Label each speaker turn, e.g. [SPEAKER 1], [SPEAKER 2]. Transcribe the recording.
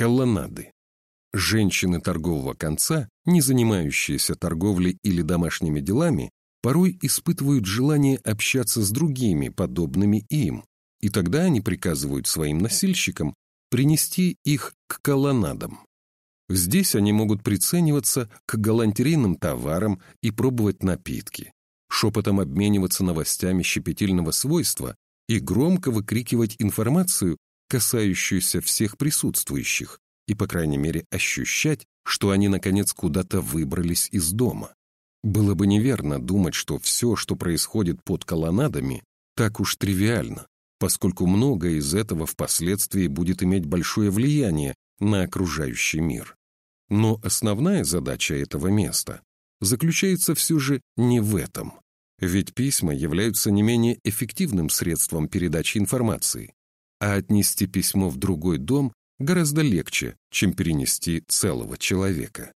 [SPEAKER 1] Колоннады. Женщины торгового конца, не занимающиеся торговлей или домашними делами, порой испытывают желание общаться с другими, подобными им, и тогда они приказывают своим носильщикам принести их к колоннадам. Здесь они могут прицениваться к галантерейным товарам и пробовать напитки, шепотом обмениваться новостями щепетильного свойства и громко выкрикивать информацию, касающуюся всех присутствующих, и, по крайней мере, ощущать, что они, наконец, куда-то выбрались из дома. Было бы неверно думать, что все, что происходит под колоннадами, так уж тривиально, поскольку многое из этого впоследствии будет иметь большое влияние на окружающий мир. Но основная задача этого места заключается все же не в этом. Ведь письма являются не менее эффективным средством передачи информации, а отнести письмо в другой дом гораздо легче, чем перенести целого человека.